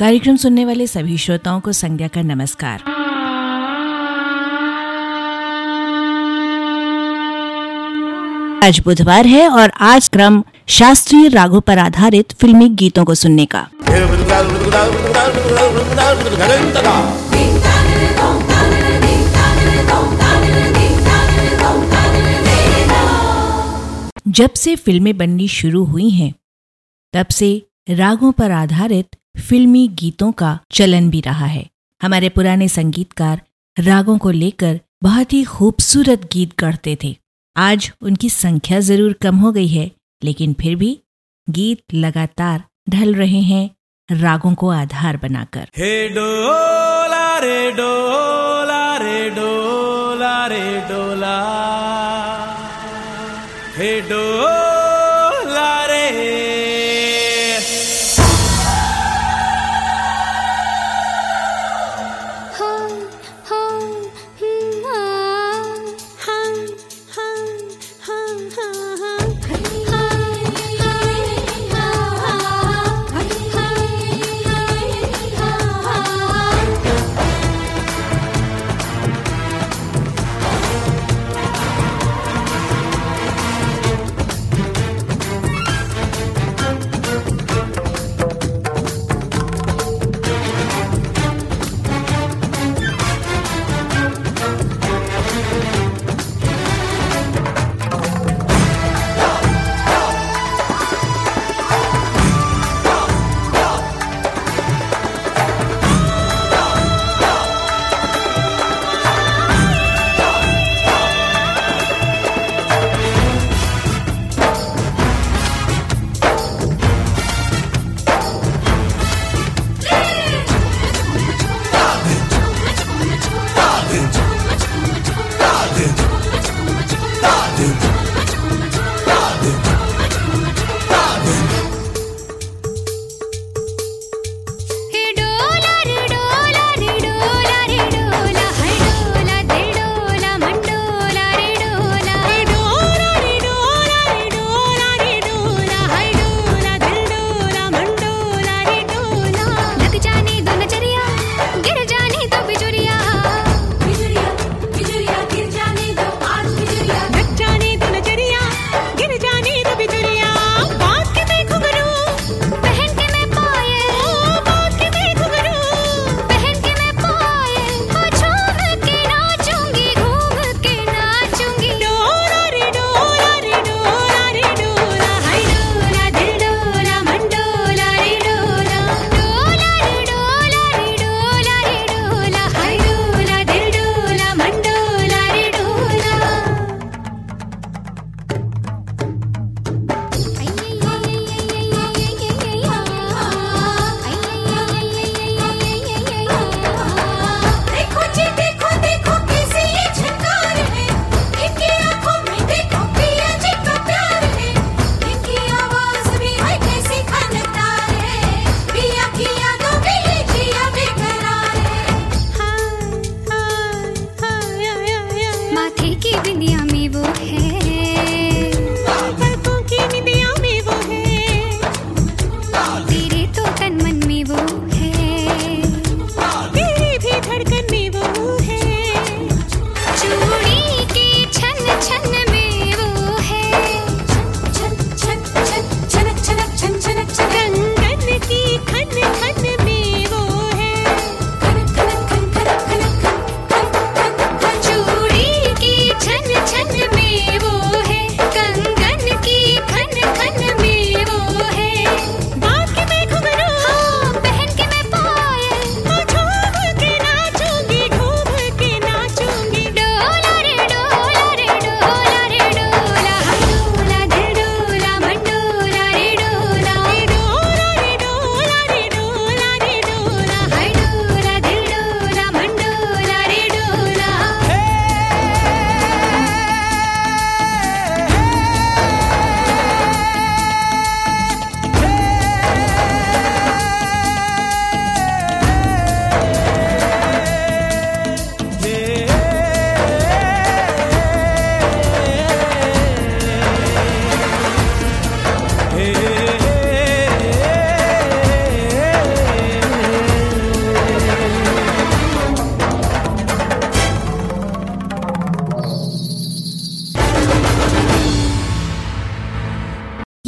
कार्यक्रम सुनने वाले सभी श्रोताओं को संज्ञा का नमस्कार। आज बुधवार है और आज क्रम शास्त्रीय रागों पर आधारित फिल्मी गीतों को सुनने का। जब से फ़िल्में बननी शुरू हुई हैं, तब से रागों पर आधारित फिल्मी गीतों का चलन भी रहा है। हमारे पुराने संगीतकार रागों को लेकर बहुत ही खूबसूरत गीत गढ़ते थे। आज उनकी संख्या ज़रूर कम हो गई है, लेकिन फिर भी गीत लगातार ढल रहे हैं रागों को आधार बनाकर। हे डोला रे डोला रे डोला रे डोला। हे डोला Do.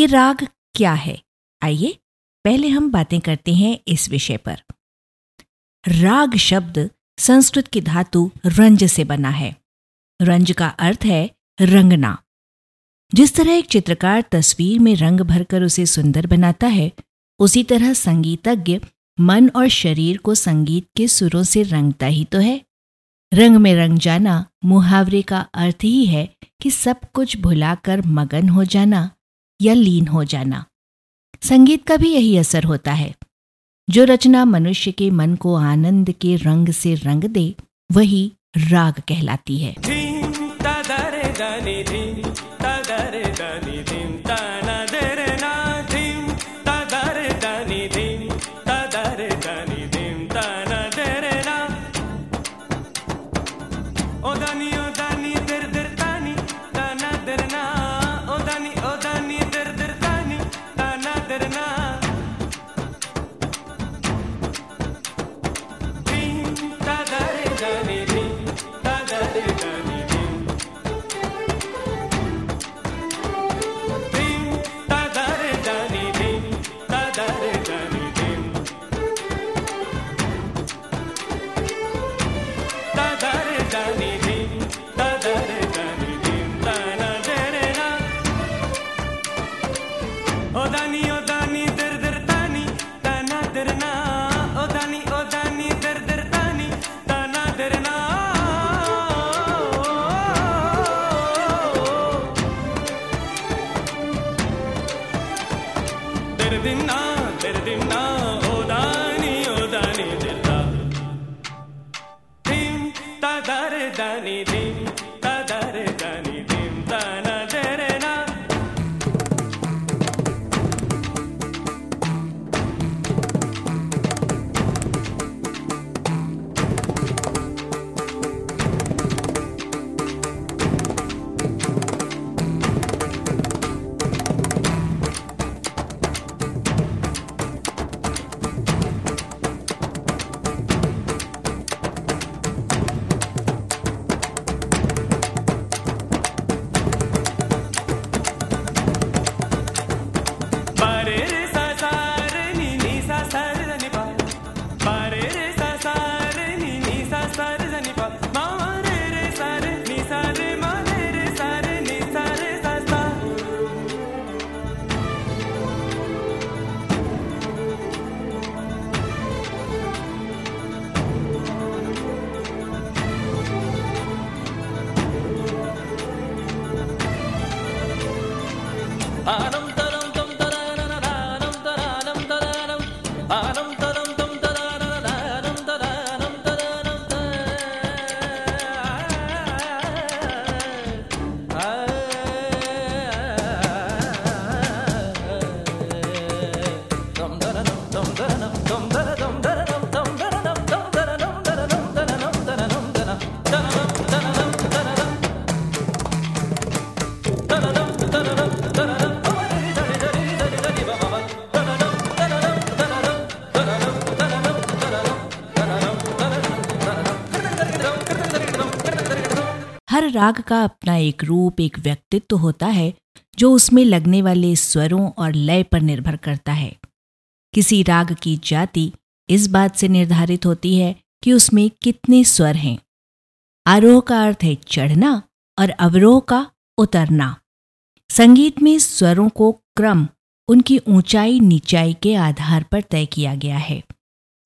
ये राग क्या है? आइए, पहले हम बातें करते हैं इस विषय पर। राग शब्द संस्कृत की धातु रंज से बना है। रंज का अर्थ है रंगना। जिस तरह एक चित्रकार तस्वीर में रंग भरकर उसे सुंदर बनाता है, उसी तरह संगीतज्ञ मन और शरीर को संगीत के सुरों से रंगता ही तो है। रंग में रंग जाना मुहावरे का अर्थ ही है कि सब कुछ भुलाकर मगन हो जाना। या लीन हो जाना। संगीत का भी यही असर होता है। जो रचना मनुष्य के मन को आनंद के रंग से रंग दे, वही राग कहलाती है। हर राग का अपना एक रूप, एक व्यक्तित्व होता है, जो उसमें लगने वाले स्वरों और लय पर निर्भर करता है। किसी राग की जाति इस बात से निर्धारित होती है कि उसमें कितने स्वर हैं। आरोह का अर्थ है चढ़ना और अवरोह का उतरना। संगीत में स्वरों को क्रम, उनकी ऊंचाई, नीचाई के आधार पर तय किया गया है।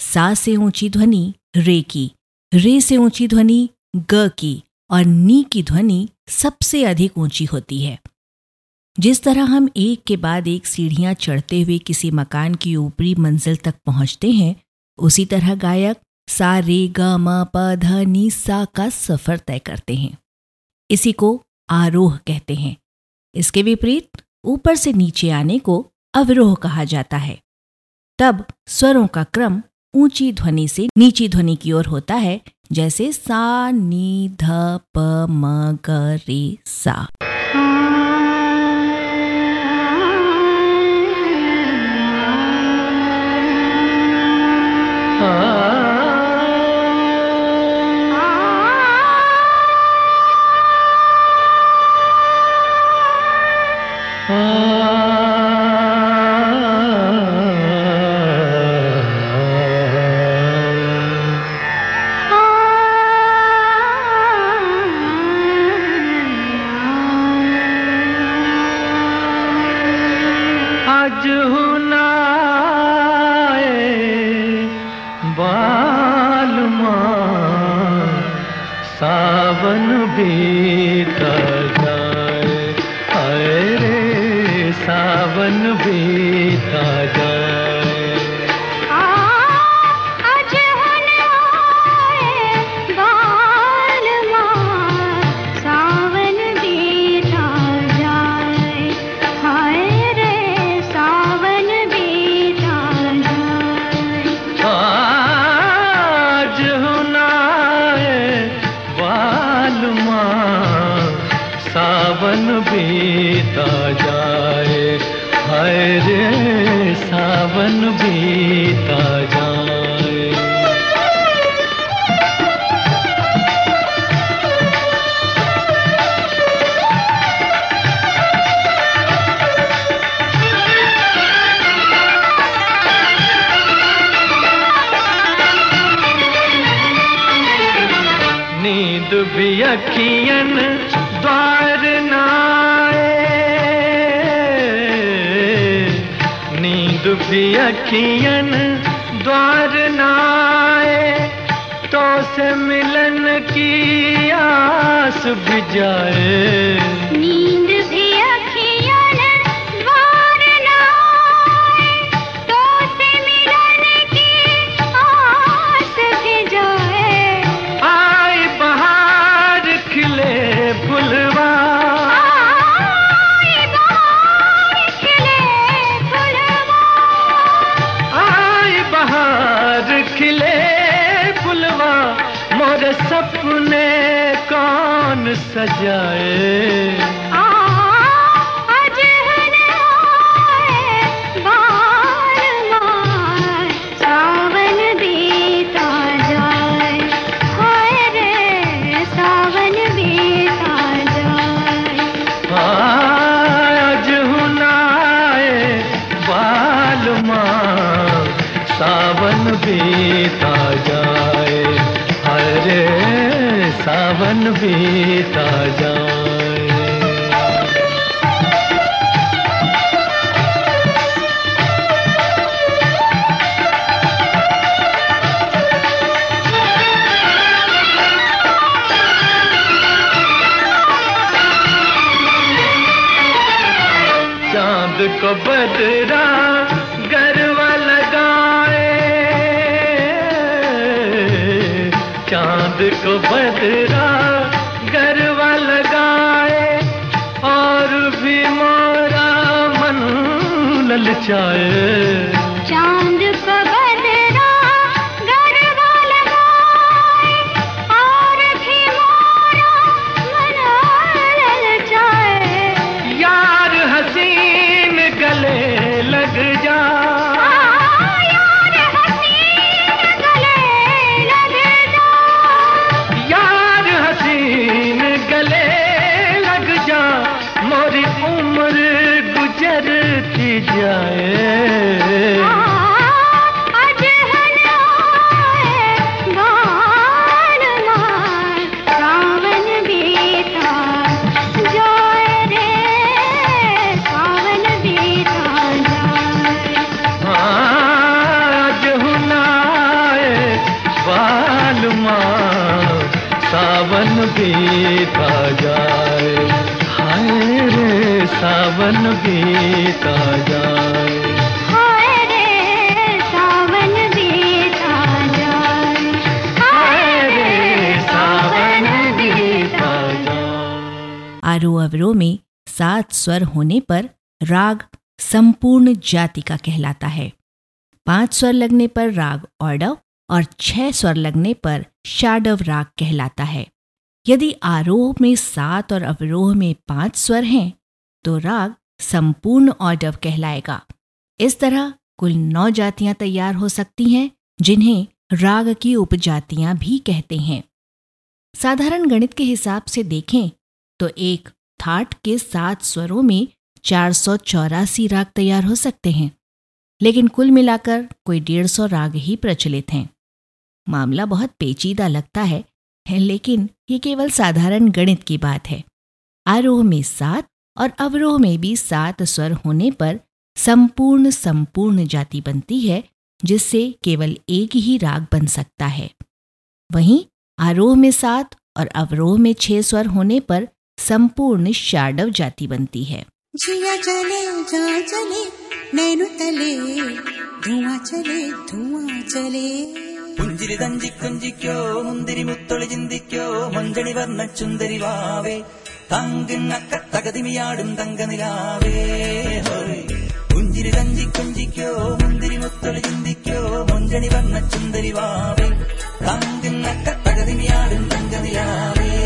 सा से ऊँची ध्वनि, रे की, रे से ऊँची ध्वनि, ग की और नी की ध्वनि सबसे अधिक ऊँची होती है। जिस तरह हम एक के बाद एक सीढ़ियाँ चढ़ते हुए किसी मकान की ऊपरी मंजिल तक पहुँचते हैं, उसी तरह गायक सा, रे, ग, म, प, ध, नी, सा का सफ़र तय करते हैं। इसी को आरोह कहते हैं। इसके विपरीत ऊपर से नीचे आने को अवरोह कहा जाता है। तब स्वरों का क्रम ऊँची ध्वनि से नीची ध्वनि की ओर होता है जैसे सा नी ध प म ग रे सा। बीता जाए हाय रे सावन बीता जाए। नींद भी अखियन अखियन द्वार नाए तो से मिलन की आस बिजाए जाए नींद सजाए। बीता जाए। चाँद को बदरा गरवा लगाए। चाँद को बदरा ललचाए चाँद जाए बीता जाए आरोह अवरोह में सात स्वर होने पर राग संपूर्ण जाति का कहलाता है। पाँच स्वर लगने पर राग ऑर्डव और छह स्वर लगने पर शाडव राग कहलाता है। यदि आरोह में सात और अवरोह में पाँच स्वर हैं तो राग संपूर्ण ऑर्डव कहलाएगा। इस तरह कुल नौ जातियाँ तैयार हो सकती हैं, जिन्हें राग की उपजातियाँ भी कहते हैं। साधारण गणित के हिसाब से देखें तो एक थाट के सात स्वरों में चार सौ चौरासी राग तैयार हो सकते हैं, लेकिन कुल मिलाकर कोई डेढ़ सौ राग ही प्रचलित हैं। मामला बहुत पेचीदा लगता है, लेकिन ये केवल साधारण गणित की बात है। आरोह में सात और अवरोह में भी सात स्वर होने पर संपूर्ण संपूर्ण जाति बनती है जिससे केवल एक ही राग बन सकता है। वहीं आरोह में सात और अवरोह में छह स्वर होने पर संपूर्ण शाडव जाति बनती है। जिया चले जा चले नैनु तले धुआँ चले धुआँ चले। തങ്കിണ്ണക്ക തകതിമിയാടും തങ്കനിലാവേ. കുഞ്ചിരി തഞ്ചി കുഞ്ചിക്കോ മുന്തിരി മുത്തൊളി ചിന്തിക്കോ മുഞ്ചണി വന്ന ചുന്തരി വാവേ. തങ്കിണ്ണക്ക തകതിമിയാടും തങ്കനിലാവേ.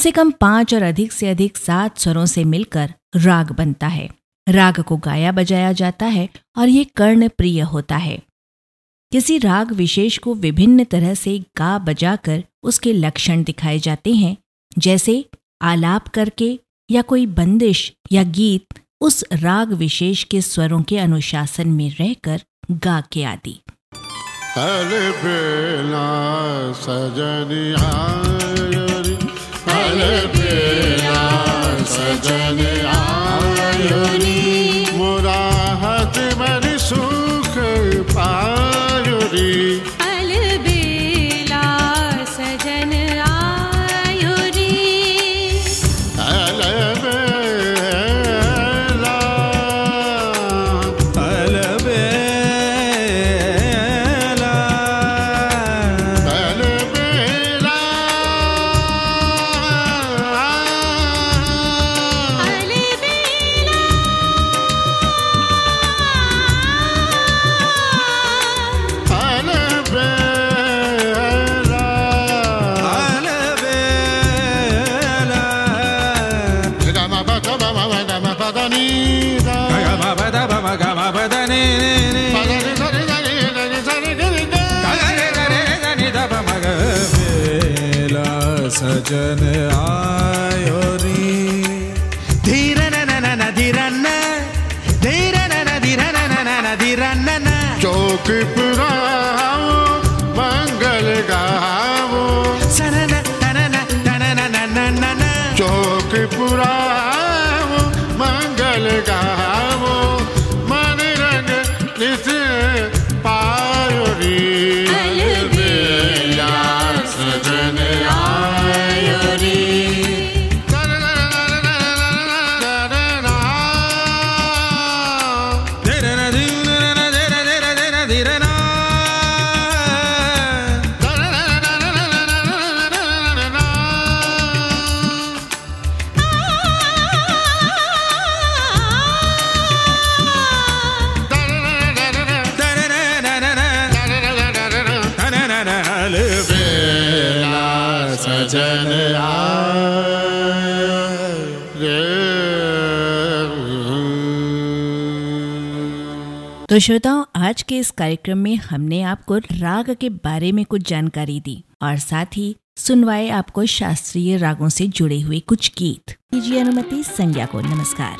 से कम पाँच और अधिक से अधिक सात स्वरों से मिलकर राग बनता है। राग को गाया बजाया जाता है और ये कर्ण प्रिय होता है। किसी राग विशेष को विभिन्न तरह से गा बजाकर उसके लक्षण दिखाए जाते हैं, जैसे आलाप करके या कोई बंदिश या गीत उस राग विशेष के स्वरों के अनुशासन में रहकर गा के आदि। सजनिया सजन आयुरी मोरा हथ सुख पायुरी People. तो श्रोताओं, आज के इस कार्यक्रम में हमने आपको राग के बारे में कुछ जानकारी दी और साथ ही सुनवाए आपको शास्त्रीय रागों से जुड़े हुए कुछ गीत। दीजिए अनुमति, संज्ञा को नमस्कार।